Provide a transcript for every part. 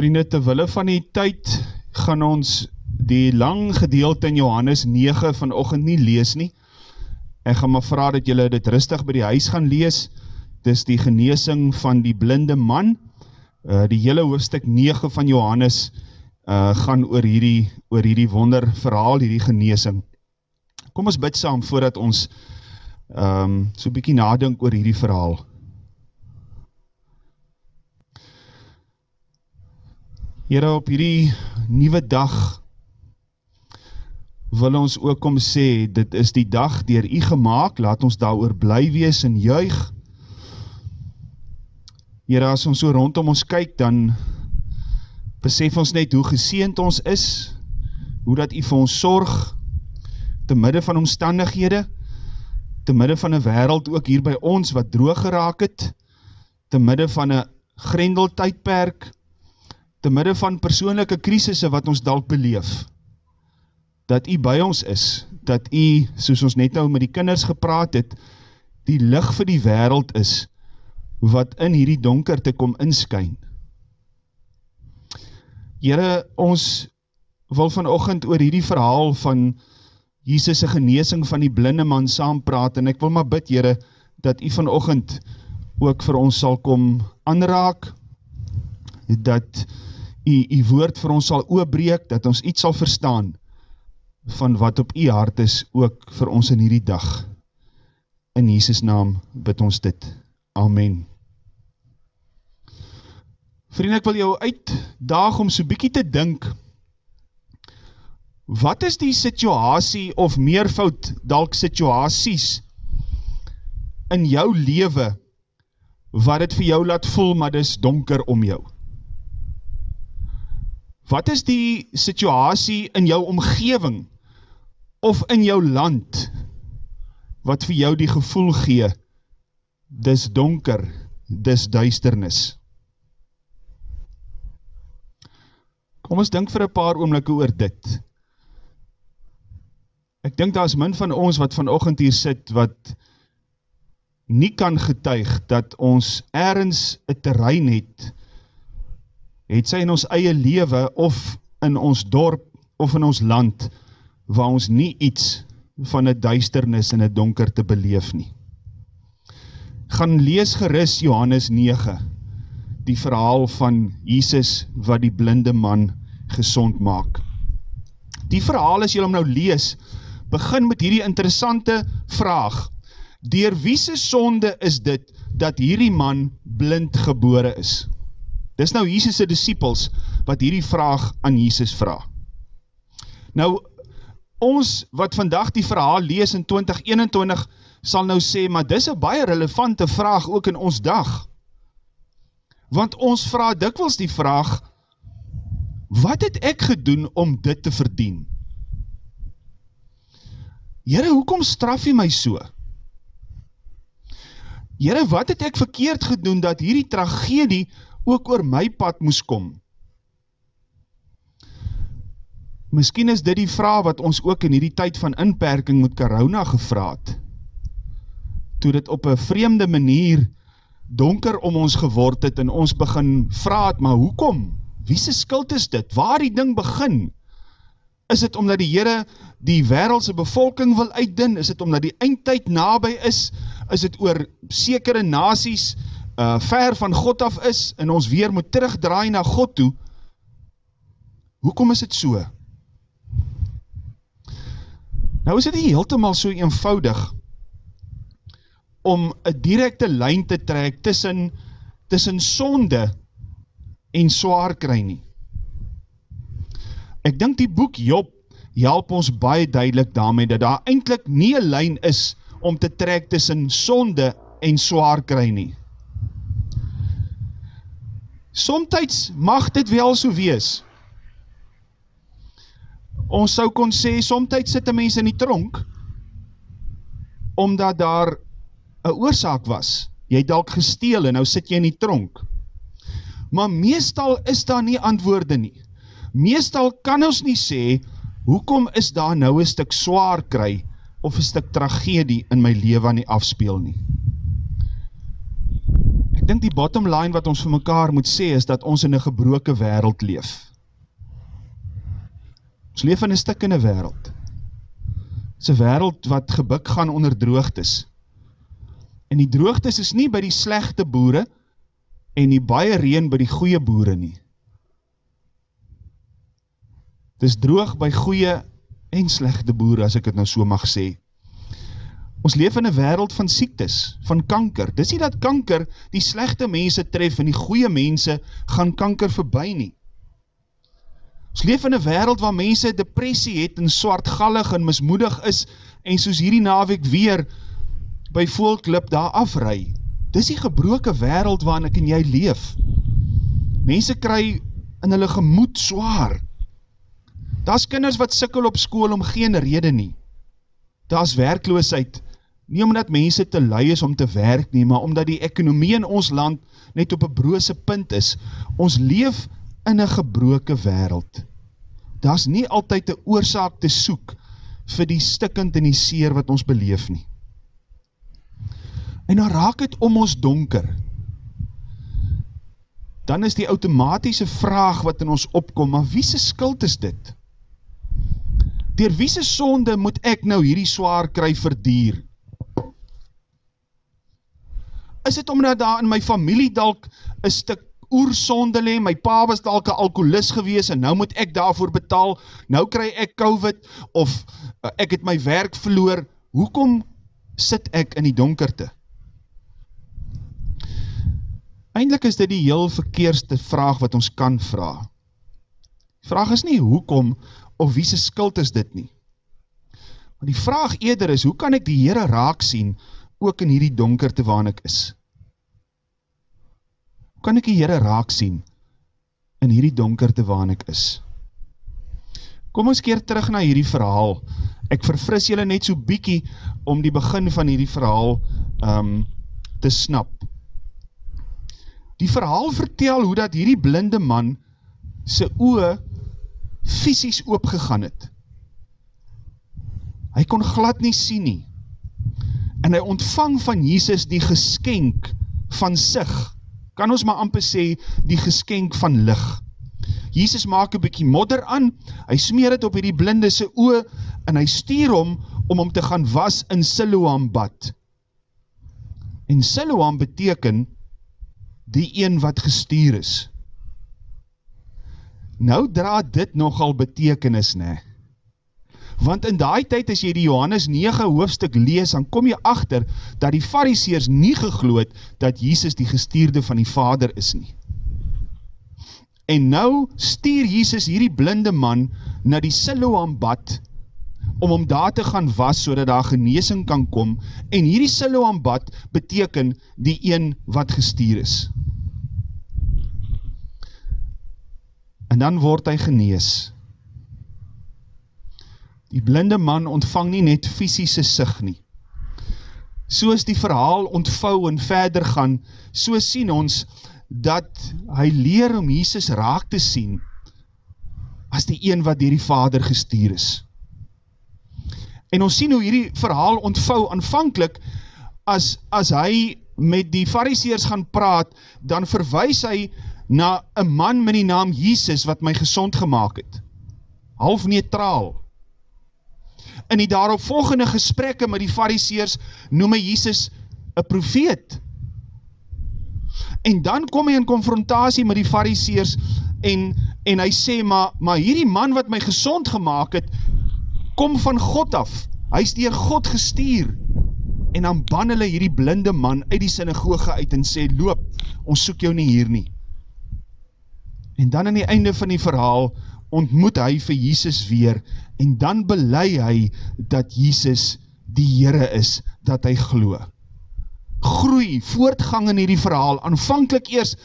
Vriende, terwille van die tyd gaan ons die lang gedeelte in Johannes 9 vanochtend nie lees nie. Ek gaan maar vraag dat julle dit rustig by die huis gaan lees. Dis die geneesing van die blinde man. Uh, die hele hoofdstuk 9 van Johannes uh, gaan oor hierdie, oor hierdie wonder verhaal, hierdie geneesing. Kom ons bid saam voordat ons um, so bykie nadink oor hierdie verhaal. Heren, op hierdie nieuwe dag wil ons ook om sê, dit is die dag dier u gemaakt, laat ons daar oor bly wees en juig. Heren, as ons so rondom ons kyk, dan besef ons net hoe geseend ons is, hoe dat u vir ons sorg, te midde van omstandighede, te midde van een wereld ook hier by ons wat droog geraak het, te midde van een grendeltijdperk, te midde van persoonlijke krisisse wat ons dalk beleef, dat u by ons is, dat u, soos ons net nou met die kinders gepraat het, die licht vir die wereld is, wat in hierdie donker te kom inskyn. Jere, ons wil vanochtend oor hierdie verhaal van Jesus' geneesing van die blinde man saampraat, en ek wil maar bid, Jere, dat u vanochtend ook vir ons sal kom aanraak, dat u, u woord vir ons sal oopbreek, dat ons iets sal verstaan van wat op u hart is, ook vir ons in hierdie dag. In Jesus naam bid ons dit. Amen. Vriend, ek wil jou uitdaag om so bykie te dink, wat is die situasie of meervoud dalk situasies in jou leven wat het vir jou laat voel, maar dis donker om jou? Wat is die situasie in jou omgeving of in jou land wat vir jou die gevoel gee, dis donker, dis duisternis. Kom ons denk vir een paar oomlikke oor dit. Ek denk daar is min van ons wat vanochtend hier sit, wat nie kan getuig dat ons ergens een terrein het, het sy in ons eie lewe of in ons dorp of in ons land waar ons nie iets van een duisternis en een donker te beleef nie. Gaan lees geris Johannes 9, die verhaal van Jesus wat die blinde man gezond maak. Die verhaal as jy om nou lees, begin met hierdie interessante vraag, Door wiese sonde is dit, dat hierdie man blind gebore is? Dis nou Jesus' disciples wat hierdie vraag aan Jesus vraag. Nou, ons wat vandag die verhaal lees in 2021 sal nou sê, maar dis een baie relevante vraag ook in ons dag. Want ons vraag dikwels die vraag, wat het ek gedoen om dit te verdien? Jere, hoekom straf jy my so? Jere, wat het ek verkeerd gedoen dat hierdie tragedie ook oor my pad moes kom. Miskien is dit die vraag wat ons ook in hierdie tyd van inperking met corona gevraad. Toe dit op een vreemde manier donker om ons geword het en ons begin vraag, maar hoekom? Wiese skuld is dit? Waar die ding begin? Is het omdat die Heere die wereldse bevolking wil uitdin? Is het omdat die eindtijd nabij is? Is het oor sekere nasies uh, ver van God af is en ons weer moet terugdraai na God toe, hoekom is het so? Nou is het nie heeltemaal so eenvoudig om een directe lijn te trek tussen, tussen sonde en zwaar kry nie. Ek dink die boek Job help ons baie duidelik daarmee dat daar eindelijk nie een lijn is om te trek tussen sonde en zwaar kry nie. Somtijds mag dit wel so wees. Ons sou kon sê, somtijds sit die mens in die tronk, omdat daar een oorzaak was. Jy het dalk gesteel en nou sit jy in die tronk. Maar meestal is daar nie antwoorde nie. Meestal kan ons nie sê, hoekom is daar nou een stuk zwaar kry, of een stuk tragedie in my leven aan die afspeel nie dink die bottom line wat ons vir mekaar moet sê is dat ons in 'n gebroke wêreld leef. Ons leef in 'n stikkende wêreld. Dis 'n wêreld wat gebuk gaan onder droogtes. En die droogtes is nie by die slegte boere en die baie reën by die goeie boere nie. Dis droog by goeie en slegte boere as ek dit nou so mag sê. Ons leef in 'n wêreld van siektes, van kanker. Dis nie dat kanker die slegte mense tref en die goeie mense gaan kanker verby nie. Ons leef in 'n wêreld waar mense depressie het en swartgallig en mismoedig is en soos hierdie naweek weer by Voelklip daar afry. Dis die gebroke wêreld waarin ek en jy leef. Mense kry in hulle gemoed swaar. Daar's kinders wat sukkel op skool om geen rede nie. Daar's werkloosheid nie omdat mense te lui is om te werk nie, maar omdat die ekonomie in ons land net op 'n brose punt is. Ons leef in 'n gebroke wêreld. Daar's nie altyd 'n oorsaak te soek vir die stikkend en die seer wat ons beleef nie. En dan raak dit om ons donker. Dan is die outomatiese vraag wat in ons opkom, maar wie se skuld is dit? Deur wie se sonde moet ek nou hierdie swaar kry verduur? Is dit omdat daar in my familie dalk 'n stuk oersonde lê? My pa was dalk 'n alkolikus gewees en nou moet ek daarvoor betaal. Nou kry ek COVID of uh, ek het my werk verloor. Hoekom sit ek in die donkerte? Eindelik is dit die heel verkeerste vraag wat ons kan vra. Vraag is nie hoekom of wie se skuld is dit nie. Maar die vraag eerder is hoe kan ek die Here raak sien ook in hierdie donkerte waarin ek is? Kan ek die Here raak sien in hierdie donkerte waarin ek is? Kom ons keer terug na hierdie verhaal. Ek verfris julle net so bietjie om die begin van hierdie verhaal um te snap. Die verhaal vertel hoe dat hierdie blinde man se oë fisies oopgegaan het. Hy kon glad nie sien nie en hy ontvang van Jesus die geskenk van sig, kan ons maar amper sê, die geskenk van lig. Jesus maak een bykie modder aan, hy smeer het op die blinde sy oe, en hy stuur om, om om te gaan was in Siloam bad. En Siloam beteken, die een wat gestuur is. Nou dra dit nogal betekenis, ne? Want in daai tyd as jy die Johannes 9 hoofstuk lees, dan kom jy agter dat die Fariseërs nie geglo het dat Jesus die gestuurde van die Vader is nie. En nou stuur Jesus hierdie blinde man na die Siloam bad om hom daar te gaan was sodat daar genesing kan kom en hierdie Siloam bad beteken die een wat gestuur is. En dan word hy genees. Die blinde man ontvang nie net fysische sig nie. Soos die verhaal ontvou en verder gaan, so sien ons dat hy leer om Jesus raak te sien as die een wat dier die vader gestuur is. En ons sien hoe hierdie verhaal ontvou aanvankelijk as, as hy met die fariseers gaan praat, dan verwijs hy na een man met die naam Jesus wat my gezond gemaakt het. Half neutraal in die daarop volgende gesprekke met die fariseers noem Jesus een profeet. En dan kom hy in confrontatie met die fariseers en, en hy sê, maar, maar hierdie man wat my gezond gemaakt het, kom van God af. Hy is dier God gestuur. En dan ban hulle hierdie blinde man uit die synagoge uit en sê, loop, ons soek jou nie hier nie. En dan in die einde van die verhaal, ontmoet hy vir Jesus weer en dan belei hy dat Jesus die Here is dat hy glo. Groei, voortgang in hierdie verhaal, aanvanklik eers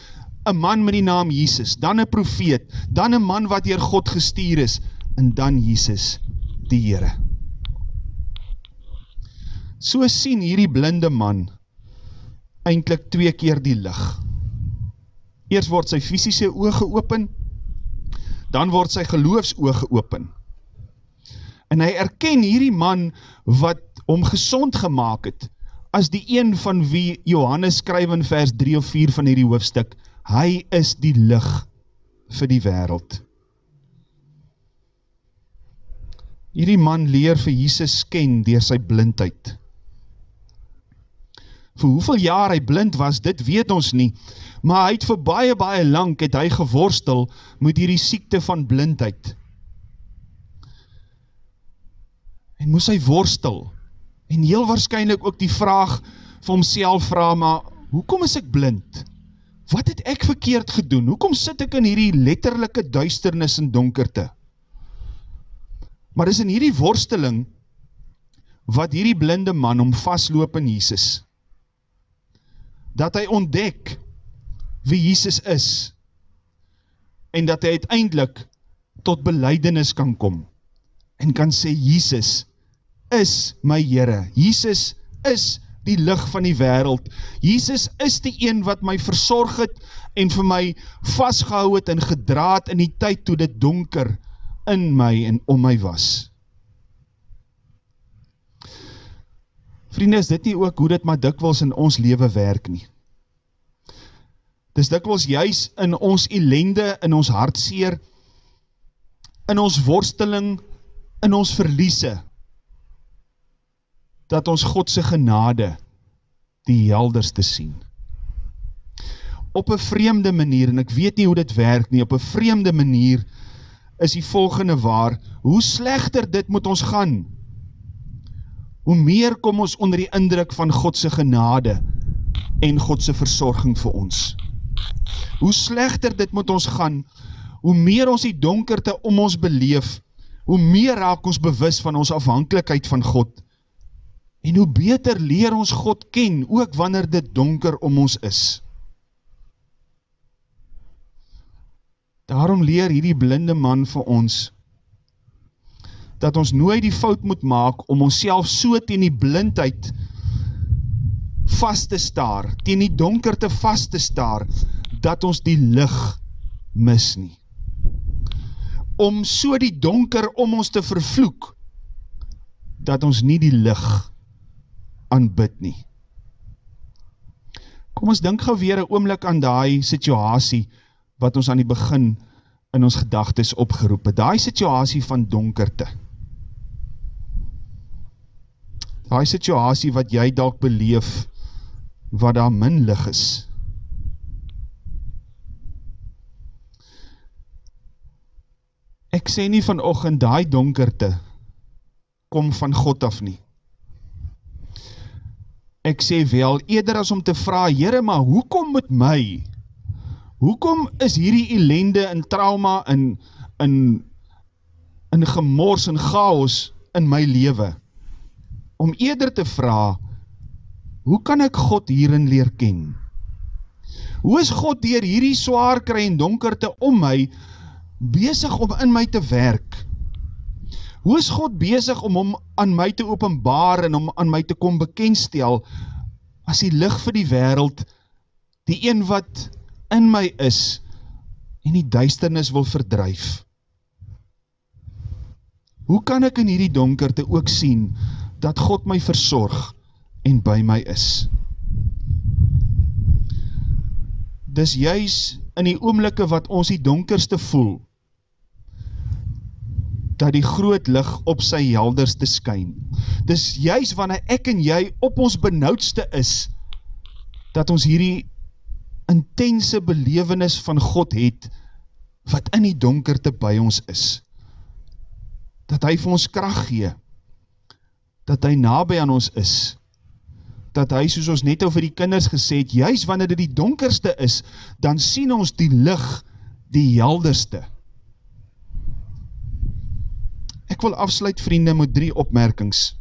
'n man met die naam Jesus, dan 'n profeet, dan 'n man wat deur God gestuur is en dan Jesus die Here. So sien hierdie blinde man eintlik twee keer die lig. Eers word sy fisiese oë geopen dan word sy geloofsoog geopen. En hy erken hierdie man wat hom gezond gemaakt het, as die een van wie Johannes skryf in vers 3 of 4 van hierdie hoofstuk, hy is die lig vir die wêreld. Hierdie man leer vir Jesus ken deur sy blindheid. Vir hoeveel jaar hy blind was, dit weet ons nie, maar hy het vir baie baie lank het hy geworstel met hierdie siekte van blindheid. En moes hy worstel. En heel waarschijnlijk ook die vraag vir homself vraag, maar hoekom is ek blind? Wat het ek verkeerd gedoen? Hoekom sit ek in hierdie letterlijke duisternis en donkerte? Maar is in hierdie worsteling wat hierdie blinde man om vastloop in Jesus, dat hy ontdek wie Jesus is en dat hy uiteindelik tot beleidenis kan kom en kan sê, Jesus is my Heere. Jesus is die lig van die wereld. Jesus is die een wat my verzorg het en vir my vastgehou het en gedraad in die tyd toe dit donker in my en om my was. Vrienden, is dit nie ook hoe dit maar dikwels in ons leven werk nie? Dis dikwels juist in ons ellende, in ons hartseer, in ons worsteling, in ons verliese, dat ons Godse genade die helderste sien. Op een vreemde manier, en ek weet nie hoe dit werk nie, op een vreemde manier is die volgende waar, hoe slechter dit moet ons gaan, hoe meer kom ons onder die indruk van Godse genade en Godse verzorging vir ons. Hoe slechter dit moet ons gaan, hoe meer ons die donkerte om ons beleef, hoe meer raak ons bewus van ons afhankelijkheid van God, En hoe beter leer ons God ken, ook wanneer dit donker om ons is. Daarom leer hierdie blinde man vir ons, dat ons nooit die fout moet maak om ons so teen die blindheid vast te staar, teen die donkerte vast te staar, dat ons die lig mis nie. Om so die donker om ons te vervloek, dat ons nie die lig aanbid nie. Kom ons dink gauw weer een oomlik aan die situasie wat ons aan die begin in ons gedagtes opgeroep het. Die situasie van donkerte. Die situasie wat jy dalk beleef wat daar min lig is. Ek sê nie vanochtend die donkerte kom van God af nie ek sê wel, eerder as om te vraag, Heere, maar hoekom met my? Hoekom is hierdie ellende en trauma en, en, en gemors en chaos in my leven? Om eerder te vraag, hoe kan ek God hierin leer ken? Hoe is God dier hierdie zwaar kry en donkerte om my, bezig om in my te werk? Hoe is God bezig om om aan my te openbaar en om aan my te kom bekendstel as die licht vir die wereld, die een wat in my is en die duisternis wil verdrijf? Hoe kan ek in hierdie donkerte ook sien dat God my verzorg en by my is? Dis juist in die oomlikke wat ons die donkerste voel, dat die groot lig op sy helderste skyn. Dis juist wanneer ek en jy op ons benauwdste is, dat ons hierdie intense belevenis van God het, wat in die donkerte by ons is. Dat hy vir ons kracht gee, dat hy nabij aan ons is, dat hy, soos ons net over die kinders gesê het, juist wanneer dit die donkerste is, dan sien ons die lig die helderste. Ek wil afsluit vriende met drie opmerkings.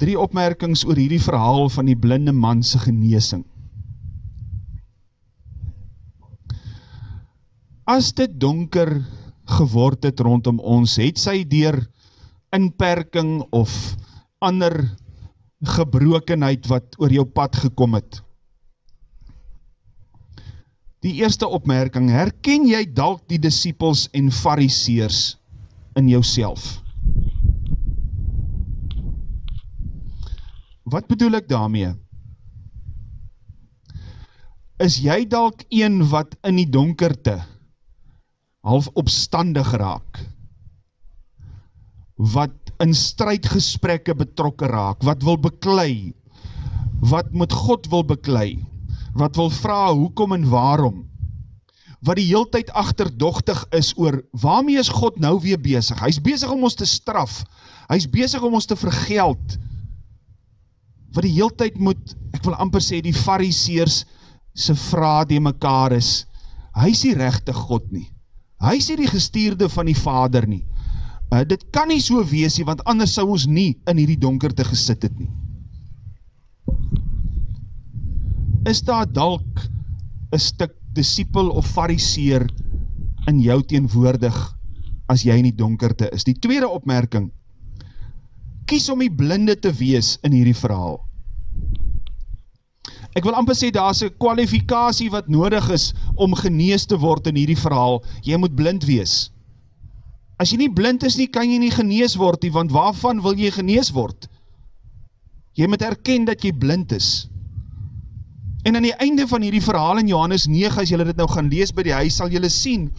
Drie opmerkings oor hierdie verhaal van die blinde manse geneesing. As dit donker geword het rondom ons, het sy deur inperking of ander gebrokenheid wat oor jou pad gekom het. Die eerste opmerking, herken jy dalk die disippels en fariseërs in jouself? Wat bedoel ek daarmee? Is jy dalk een wat in die donkerte half opstandig raak? Wat in strijdgesprekke betrokke raak? Wat wil beklei? Wat met God wil beklei? Wat wil vraag hoekom en waarom? Wat die heel tyd achterdochtig is oor waarmee is God nou weer bezig? Hy is bezig om ons te straf. Hy is bezig om ons te vergeld. Wat die heel tyd moet, ek wil amper sê, die fariseers se vraag die mekaar is, hy is die rechte God nie. Hy is die gestuurde van die vader nie. Uh, dit kan nie so wees nie, want anders sou ons nie in hierdie donkerte gesit het nie. Is daar dalk een stuk disciple of fariseer in jou teenwoordig as jy in die donkerte is? Die tweede opmerking, kies om die blinde te wees in hierdie verhaal. Ek wil amper sê, daar is een kwalifikatie wat nodig is om genees te word in hierdie verhaal. Jy moet blind wees. As jy nie blind is nie, kan jy nie genees word nie, want waarvan wil jy genees word? Jy moet erken dat jy blind is. En aan die einde van hierdie verhaal in Johannes 9, as jy dit nou gaan lees by die huis, sal jy sien,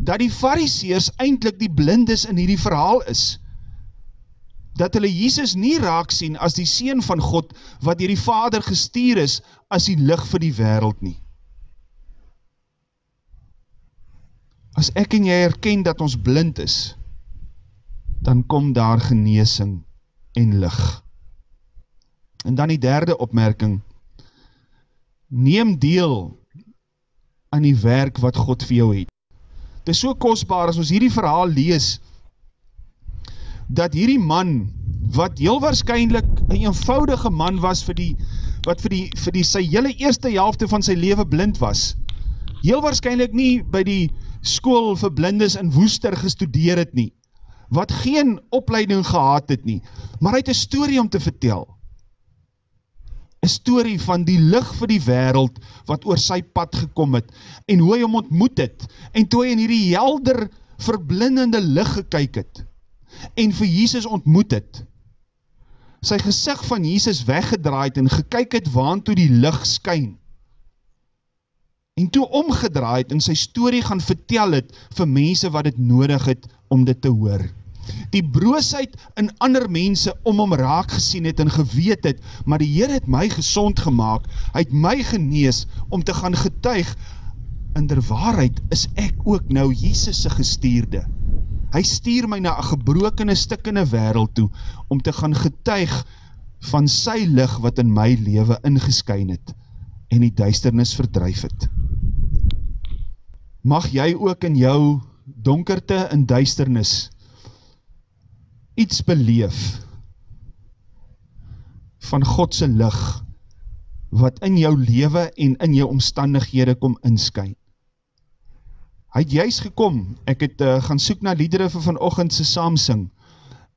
dat die fariseers eindelijk die blindes in hierdie verhaal is dat hulle Jesus nie raak sien as die Seen van God, wat dier die Vader gestuur is, as die lig vir die wereld nie. As ek en jy herken dat ons blind is, dan kom daar geneesing en lig. En dan die derde opmerking, neem deel aan die werk wat God vir jou het. Het is so kostbaar as ons hierdie verhaal lees, dat hierdie man, wat heel waarschijnlijk een eenvoudige man was vir die, wat vir die, vir die sy hele eerste helfte van sy leven blind was, heel waarschijnlijk nie by die school vir blindes in Woester gestudeer het nie, wat geen opleiding gehad het nie, maar hy het een story om te vertel, een story van die licht vir die wereld, wat oor sy pad gekom het, en hoe hy hom ontmoet het, en toe hy in hierdie helder, verblindende licht gekyk het, en vir Jesus ontmoet het, sy gezicht van Jesus weggedraaid en gekyk het waan toe die licht skyn, en toe omgedraaid en sy story gaan vertel het vir mense wat het nodig het om dit te hoor. Die broosheid in ander mense om hom raak gesien het en geweet het, maar die Heer het my gezond gemaakt, hy het my genees om te gaan getuig, in der waarheid is ek ook nou Jesus' gestuurde. Hy stuur my na 'n gebrokene stukkende wêreld toe om te gaan getuig van sy lig wat in my lewe ingeskyn het en die duisternis verdryf het. Mag jy ook in jou donkerte en duisternis iets beleef van God se lig wat in jou lewe en in jou omstandighede kom inskyn. Hy het juist gekom, ek het uh, gaan soek na liedere vir vanochtend se saamsing,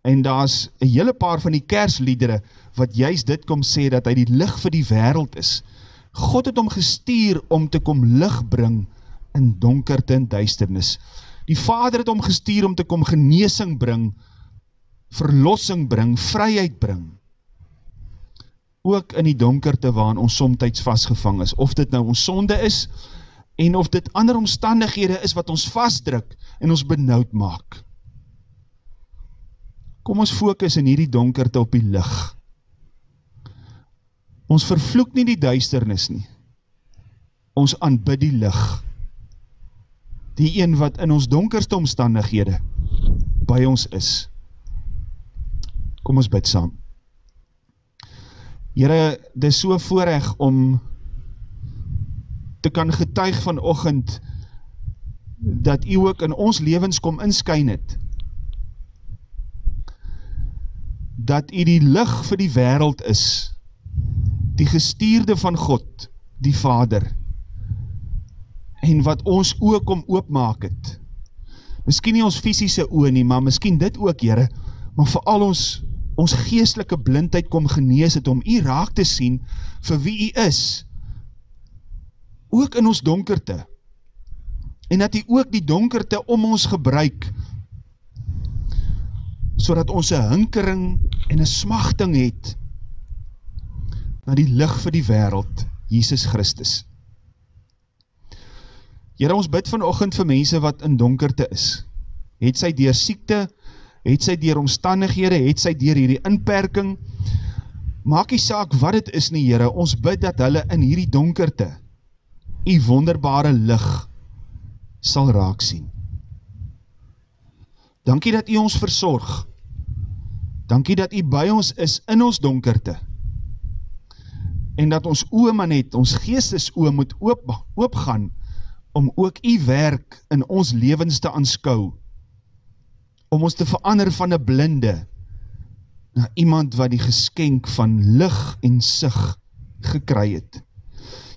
en daar is een hele paar van die kersliedere, wat juist dit kom sê, dat hy die licht vir die wereld is. God het om gestuur om te kom licht bring in donkerte en duisternis. Die vader het om gestuur om te kom geneesing bring, verlossing bring, vryheid bring. Ook in die donkerte waarin ons somtijds vastgevang is, of dit nou ons sonde is, en of dit ander omstandighede is wat ons vastdruk en ons benauwd maak. Kom ons focus in hierdie donkerte op die lig. Ons vervloek nie die duisternis nie. Ons aanbid die lig. Die een wat in ons donkerste omstandighede by ons is. Kom ons bid saam. Here, dit is so voorrecht om te kan getuig vanochtend, dat u ook in ons levens kom inskyn het, dat u die lig vir die wereld is, die gestuurde van God, die Vader, en wat ons ook om oopmaak het, miskien nie ons fysische oor nie, maar miskien dit ook, Heere, maar vooral ons, ons geestelike blindheid kom genees het, om u raak te sien, vir wie u is, ook in ons donkerte, en dat hy ook die donkerte om ons gebruik, so dat ons een hinkering en een smachting het, na die lig vir die wêreld, Jesus Christus. Here, ons bid vanoggend vir mense wat in donkerte is. Het sy deur siekte, het sy deur omstandighede, het sy deur hierdie inperking. Maak nie saak wat dit is nie, Here. Ons bid dat hulle in hierdie donkerte u wonderbare lig sal raak sien. Dankie dat u ons versorg. Dankie dat u by ons is in ons donkerte. En dat ons oë maar net, ons geestesoë moet oop oopgaan om ook u werk in ons lewens te aanskou. Om ons te verander van 'n blinde na iemand wat die geskenk van lig en sig gekry het.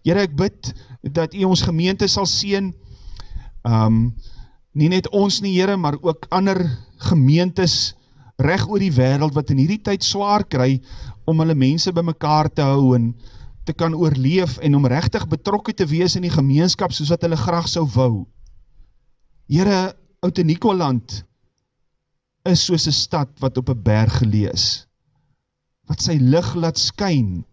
Here, ek bid dat u ons gemeente sal seën. Um nie net ons nie, Here, maar ook ander gemeentes reg oor die wêreld wat in hierdie tyd swaar kry om hulle mense bymekaar te hou en te kan oorleef en om regtig betrokke te wees in die gemeenskap soos wat hulle graag sou wou. Here, Outenikoland is soos 'n stad wat op 'n berg geleë is. Wat sy lig laat skyn.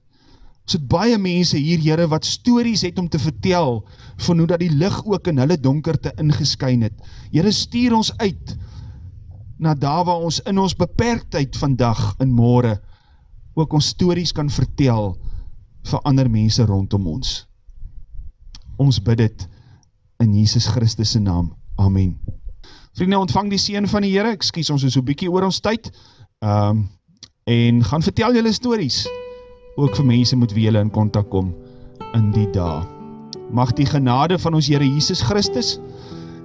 Ons het baie mense hier, Here, wat stories het om te vertel van hoe dat die lig ook in hulle donkerte ingeskyn het. Here, stuur ons uit na daar waar ons in ons beperktheid vandag en môre ook ons stories kan vertel vir ander mense rondom ons. Ons bid dit in Jesus Christus se naam. Amen. Vriende, ontvang die seën van die Here. Ekskuus, ons is so bietjie oor ons tyd. Ehm um, en gaan vertel julle stories ook vir mense met wie julle in kontak kom in die dae. Mag die genade van ons Here Jesus Christus,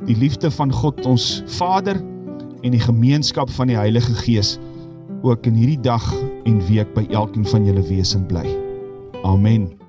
die liefde van God ons Vader en die gemeenskap van die Heilige Gees ook in hierdie dag en week by elkeen van julle wees en bly. Amen.